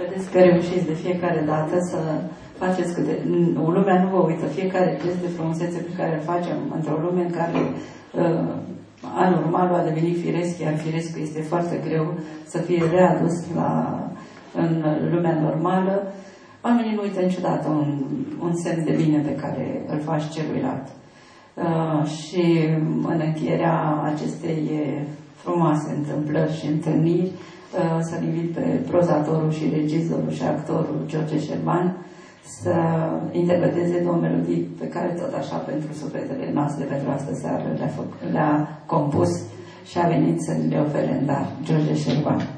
Vedeți că reușiți de fiecare dată să faceți câte... Lumea nu vă uită. Fiecare gest de frumusețe pe care îl facem într-o lume în care uh, anormalul a devenit firesc, iar firescul este foarte greu să fie readus la, în lumea normală, oamenii nu uită niciodată un, un semn de bine pe care îl faci celuilalt. Uh, și în încheierea acestei frumoase întâmplări și întâlniri, uh, să-l invit pe prozatorul și regizorul și actorul George Șerban să interpreteze două melodii pe care tot așa pentru sufletele noastre, pentru asta seară le-a, le compus și a venit să le ofere în dar George Șerban.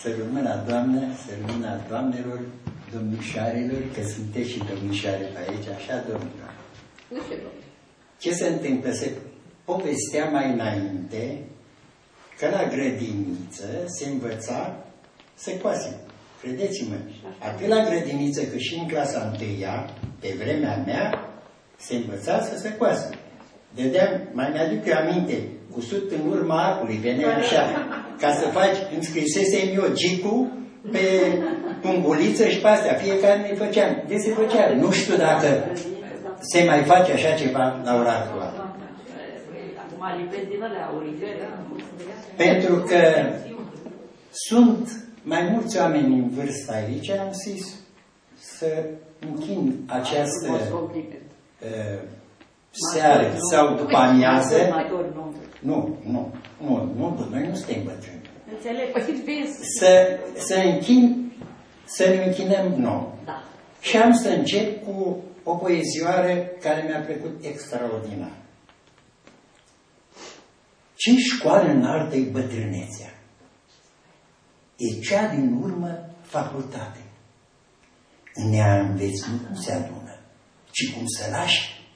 Să rămână, Doamnă, să rămână, Doamnelor, domnișoarelor, că sunteți și domnișoare pe aici, așa, domnilor. Ce se întâmplă? Se povestea mai înainte că la grădiniță se învăța să coase. Credeți-mă, atât la grădiniță cât și în clasa întâia, pe vremea mea, se învăța să se coase. Dădeam, mai mi-aduc eu aminte, cusut în urma arcului, venea așa, ca să faci, îmi scrisesem eu gicul pe punguliță și pe astea, fiecare ne făceam. De se făcea? Nu știu dacă se mai face așa ceva la ora actuală. Pentru că sunt mai mulți oameni în vârstă aici, am zis să închin această uh, seară sau după amiază. Nu, nu, nu, nu, noi nu suntem bătrâni. Să, să închin, să ne închinăm nouă. Da. Și am să încep cu o poezioară care mi-a plăcut extraordinar. Ce școală înaltă e bătrânețea? E cea din urmă facultate. În ea înveți nu cum se adună, ci cum să lași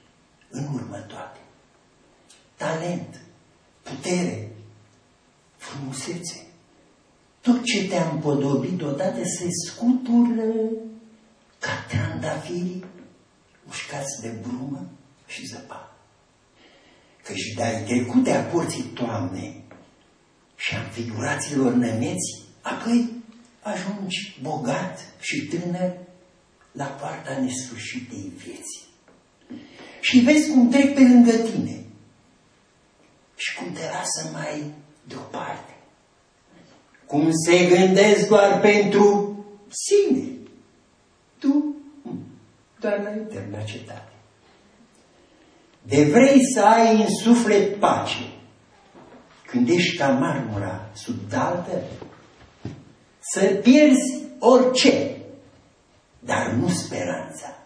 în urmă toate. Talent, putere, frumusețe. Tot ce te-a împodobit odată se scutură ca trandafirii ușcați de brumă și zăpadă căci de-ai trecut de-a porții toamne și a figuraților nămeți, apoi ajungi bogat și tânăr la poarta nesfârșitei vieții. Și vezi cum trec pe lângă tine și cum te lasă mai deoparte. Cum se gândesc doar pentru sine. Tu, doar la eterna cetate de vrei să ai în suflet pace, când ești ca marmura sub daltă, să pierzi orice, dar nu speranța.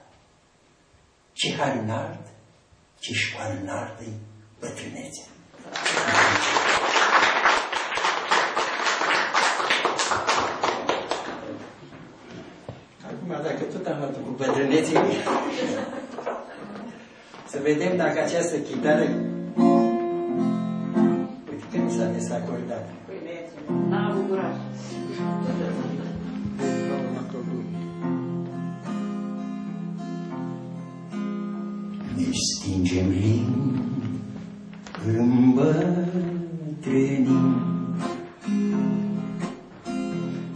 Ce har înalt, ce școală înaltă bătrânețea. Acum, dacă tot am luat cu bătrâneții, să vedem dacă această chitară... Uite, când s-a desacordat? N-a avut curaj. Ne stingem limbi îmbătrânim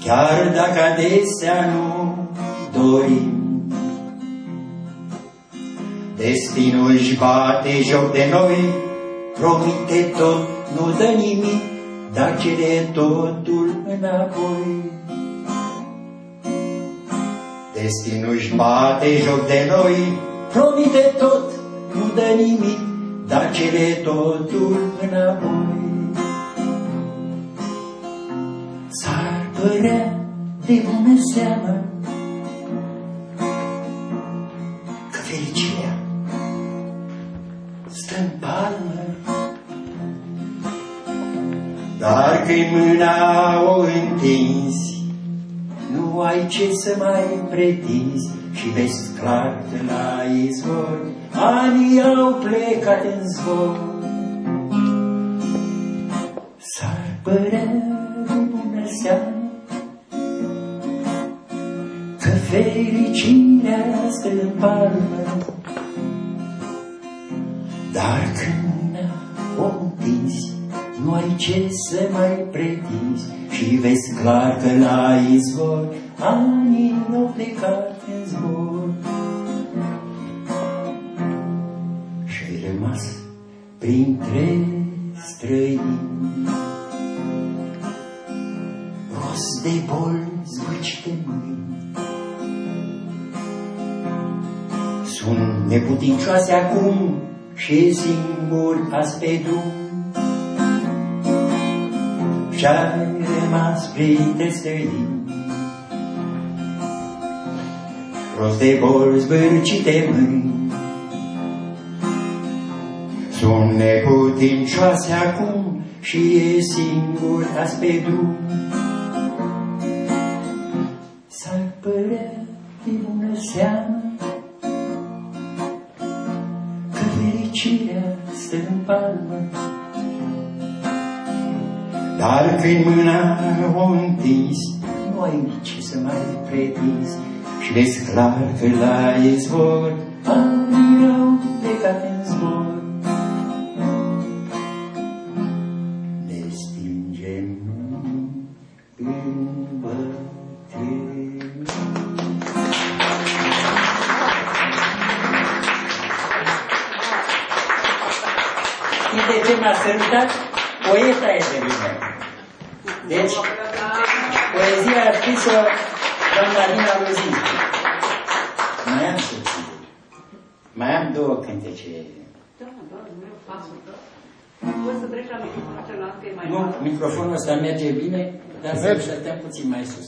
Chiar dacă adesea nu dorim Destinul își bate joc de noi, promite tot, nu dă nimic, dar cere totul înapoi. Destinul își bate joc de noi, promite tot, nu dă nimic, dar cere totul înapoi. S-ar părea de bună seamă Dar când mâna o întinzi, nu ai ce să mai pretinzi și vezi clar de la izvor, anii au plecat în zbor. S-ar părea bună seamă că fericirea stă în palmă, Dar când ce să mai pretinzi Și vezi clar că la izvor anii nu plecat în zbor. Și ai rămas printre străini. Rost de bol zbâcite mâini. Sunt neputincioase acum și singur azi pe drum Și-ai rămas printre străini Rost de bol zbârcite mâini sunt neputincioase acum și e singur azi pe drum. S-ar părea de bună seamă că fericirea stă în palmă. Dar când mâna o întins, nu ai nici să mai pretinzi și vezi clar că la izvor anii au plecat în zbor. Ne stingem în bătrâni. Știi de ce m-a sărutat? Poeta e de mine. Deci, poezia a scris-o doamna Dina Lozin. Mai am subțire. Mai am două cântece. Da, da, Dumnezeu, pasul, da. Poți să treci la microfonul celălalt, că e mai Nu, mare. microfonul ăsta merge bine, dar să Merge. stăm puțin mai sus.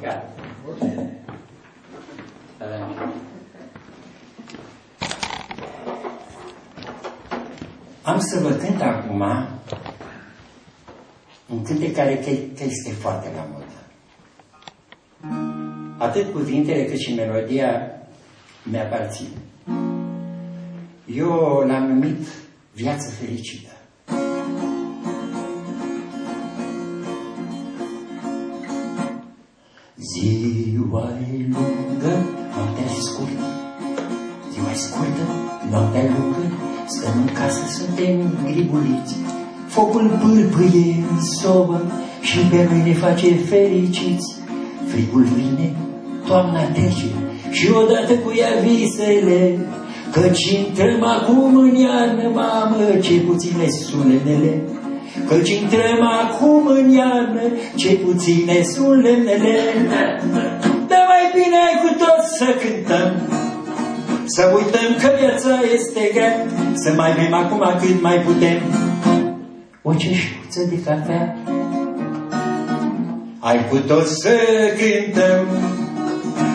Gata. Am să vă cânt acum un cântec care că, că este foarte la modă. Atât cuvintele cât și melodia mi-aparțin. Eu l-am numit viață fericită. Ziua e lungă, noaptea e scurtă. Ziua e scurtă, noaptea e lungă. Stăm în casă, suntem gribuliți. Focul pâlpâie în sobă și pe noi ne face fericiți. Frigul vine, toamna trece și odată cu ea visele. Căci intrăm acum în iarnă, mamă, ce puține sunt lemnele. Căci intrăm acum în iarnă, ce puține sunt lemnele. Dar mai bine ai cu toți să cântăm, să uităm că viața este grea, să mai bem acum cât mai putem. O ceșcuță de cafea, ai cu toți să cântăm,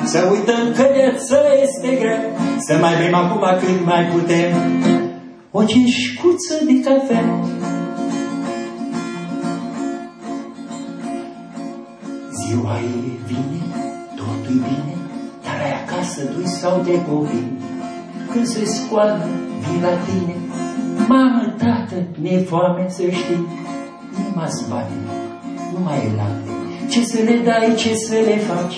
să uităm că viața este grea, să mai bem acum cât mai putem. O ceșcuță de cafea, Ziua e vine, totul bine, dar ai acasă doi sau de copii. Când se scoală, vin la tine, mamă, tată, mi-e foame să știi. Inima zbate, nu mai e lapte, ce să le dai, ce să le faci?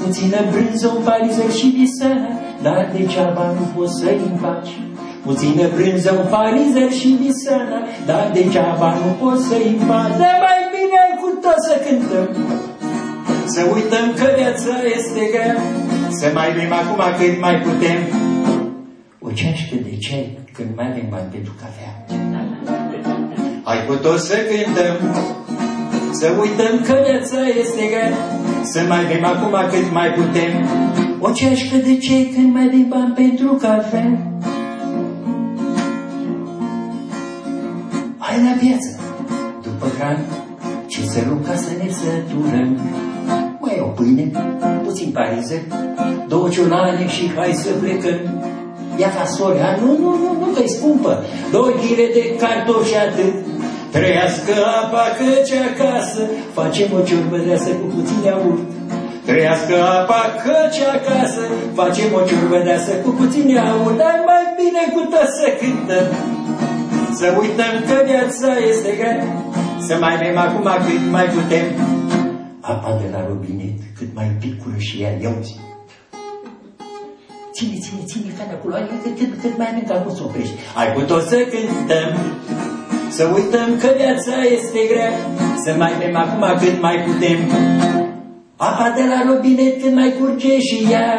Puțină brânză, un parizer și bisera, dar degeaba nu poți să-i împaci. Puțină brânză, un parizer și bisera, dar degeaba nu poți să-i împaci. Dar mai bine ai cu tot să cântăm, să uităm că viața este grea, să mai bem acum cât mai putem. O ceașcă de ceai când mai avem bani pentru cafea. Hai cu toți să cântăm, să uităm că viața este grea, să mai bem acum cât mai putem. O ceașcă de ceai când mai avem bani pentru cafea. Hai la piață, după hrană, ce să luăm ca să ne săturăm. Mai o pâine, puțin parizer, două ciolane și hai să plecăm. Ia fasole, a, nu, nu, nu, nu, că-i scumpă. Două ghire de cartofi și atât. Trăiască apa căci acasă facem o ciorbă deasă cu puțin iaurt. Trăiască apa căci acasă facem o ciorbă deasă cu puțin iaurt. Dar mai bine cu tot să cântăm. Să uităm că viața este grea, să mai bem acum cât mai putem. Apa de la robinet, cât mai picură și ea, iauzi, ține, ține, ține ca de acolo, adică cât, cât mai adânc nu se oprește. Ai putut să cântăm, să uităm că viața este grea, să mai bem acum cât mai putem. Apa de la robinet când mai curge și ea,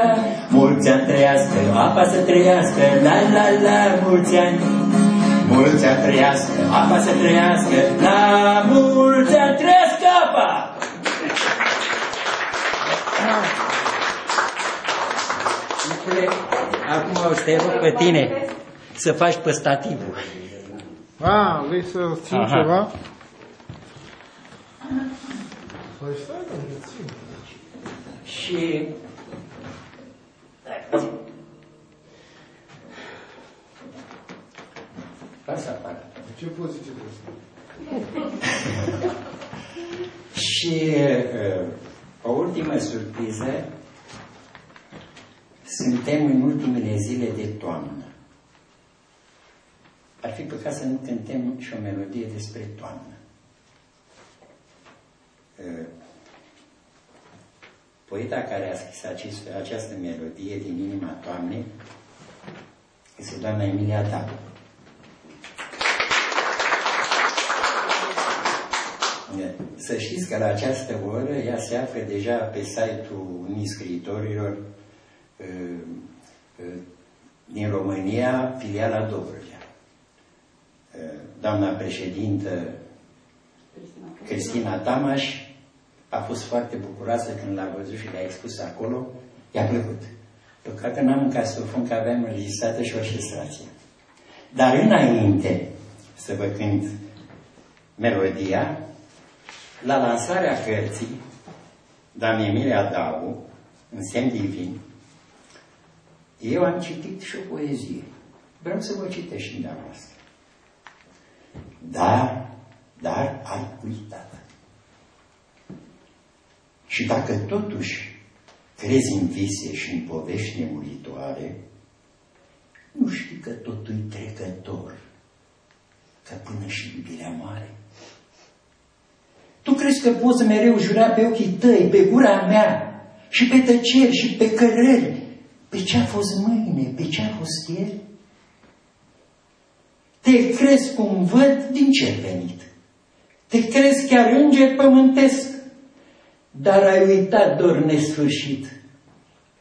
mulți ani trăiască, apa să trăiască, la la la, mulți ani. Mulți ani trăiască, apa să trăiască, la mulți ani trăiască acum o să te rog pe tine să faci pe stativul. A, vrei să țin Aha. ceva? Păi stai, țin. Și... Lasă apară. Ce poziție trebuie Și uh, o ultimă surpriză suntem în ultimele zile de toamnă. Ar fi păcat să nu cântăm și o melodie despre toamnă. Ă, poeta care a scris acest, această melodie din inima toamnei este doamna Emilia Dabu. Să știți că la această oră ea se află deja pe site-ul unii scriitorilor din România, filiala Dobrogea. Doamna președintă Cristina Tamaș a fost foarte bucuroasă când l-a văzut și l-a expus acolo. I-a plăcut. Păcat că n-am un castrofon, că aveam înregistrată și orchestrație. Dar înainte să vă cânt melodia, la lansarea cărții, doamne Emilia Dabu, în semn divin, eu am citit și o poezie. Vreau să vă citesc și dumneavoastră. Dar, dar ai uitat. Și dacă totuși crezi în vise și în povești nemuritoare, nu știi că totul e trecător, că până și iubirea mare. Tu crezi că poți mereu jura pe ochii tăi, pe gura mea, și pe tăceri și pe cărări, pe ce a fost mâine, pe ce a fost ieri? Te crezi cum văd din ce venit. Te crezi chiar înger pământesc, dar ai uitat dor nesfârșit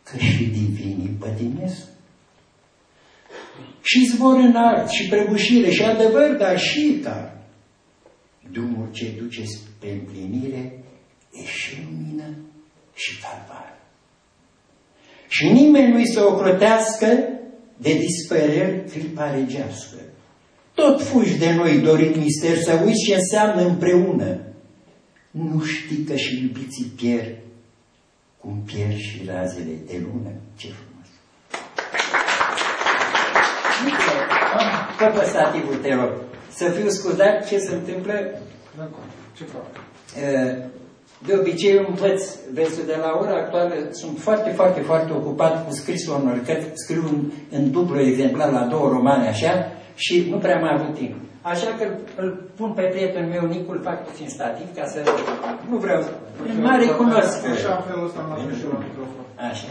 că și divinii pătimesc. Și zbor înalt și prăbușire și adevăr, dar și car. Drumul ce duce spre împlinire e și lumină și calvar și nimeni nu-i să ocrotească de dispăreri clipa regească. Tot fugi de noi dorit mister să uiți ce înseamnă împreună. Nu știi că și iubiții pierd cum pierd și razele de lună. Ce frumos! Fă stativul, te rog. Să fiu scuzat ce se întâmplă. Ce fac? Uh, de obicei învăț versul de la ora actuală, sunt foarte, foarte, foarte ocupat cu scrisul unor cărți, scriu în, în dublu exemplar la două romane așa și nu prea mai avut timp. Așa că îl pun pe prietenul meu, Nicul, fac puțin stativ ca să... Nu vreau să... În mare cunosc. Așa, în felul ăsta am și la microfon. Așa.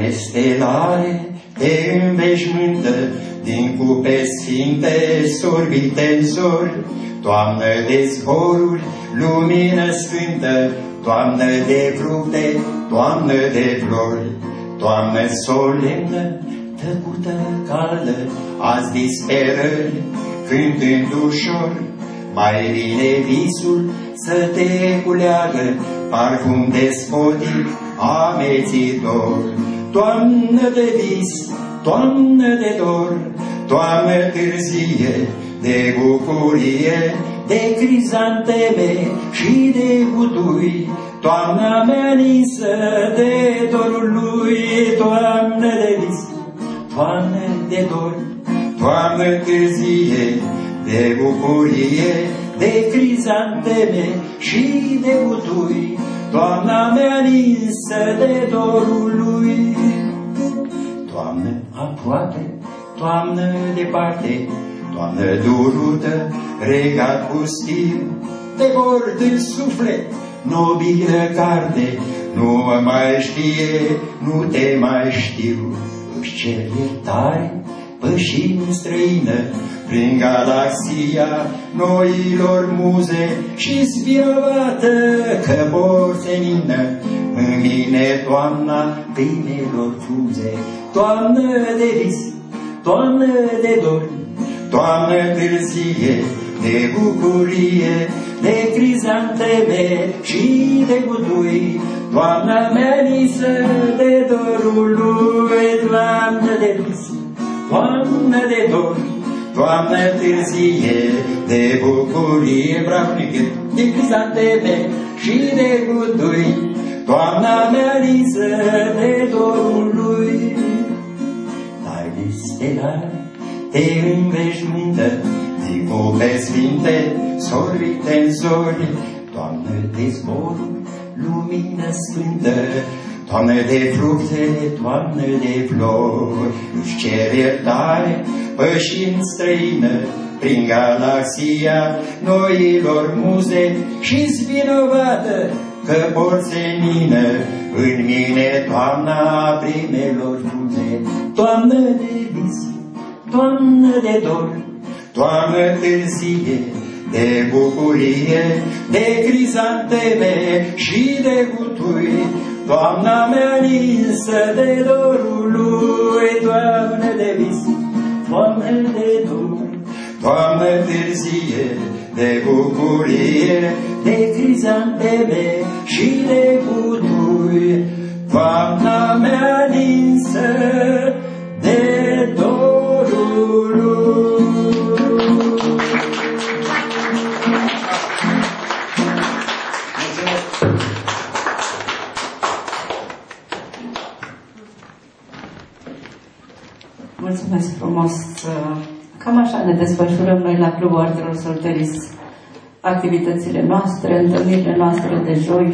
Taine stelare te înveșmântă din cupe sfinte sorbite în zori, Toamnă de zboruri, lumină sfântă, Toamnă de fructe, toamnă de flori, Toamnă solemnă, tăcută, caldă, azi disperări, cântând ușor, mai bine visul să te culeagă, parfum despotic, amețitor. Toamnă de vis, toamnă de dor, toamnă târzie, de bucurie, de crizanteme și de gutui, toamna mea ninsă de dorul lui, toamnă de vis, toamnă de dor, toamnă târzie, de bucurie, de crizanteme și de gutui, Toamna mea ninsă de dorul lui. Toamnă aproape, toamnă departe, toamnă durută, regat pustiu, te vor în suflet, nobilă carte, nu mă mai știe, nu te mai știu, își cer iertare, pășind străină, prin galaxia noilor muze și vinovată că vor senină în mine toamna primelor fuze. Toamnă de vis, toamnă de dor, toamnă târzie, de bucurie, de crizanteme și de gudui, Toamna mea nisă de dorul lui, Toamnă de vis, toamnă de dor, Toamnă târzie de bucurie, bravo Nichet, de crizanteme și de gudui, Toamna mea nisă de dorul lui. Taine stelare te înveșmântă, zicope sfinte, sorbite în zori, Toamnă de zboruri, lumină sfântă, Toamnă de fructe, toamnă de flori, își cer iertare, pășind străină, prin galaxia noilor muze și vinovată că porțenină în mine toamna primelor fuze. Toamnă de vis, toamnă de dor, toamnă târzie, de bucurie, de crizanteme și de gutui, Toamna mea ninsă de dorul lui, Doamne de vis, Doamne de dor, Doamne târzie, de bucurie, de crizanteme și de gutui, Toamna mea ninsă de dorul lui. Așa ne desfășurăm noi la Clubul Artelor Solteris activitățile noastre, întâlnirile noastre de joi